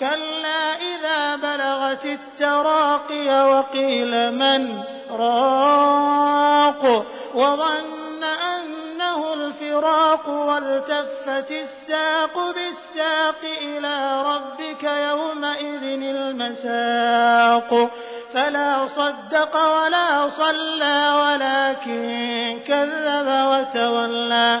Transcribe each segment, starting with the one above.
كلا إذا بلغت التراقي وقيل من راق وظن أنه الفراق والتفت الساق بالساق إلى ربك يومئذ المساق فلا صدق ولا صلى ولكن كذب وتولى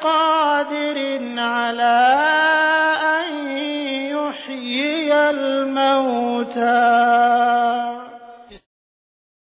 بقادر على أن يحيي الموتى.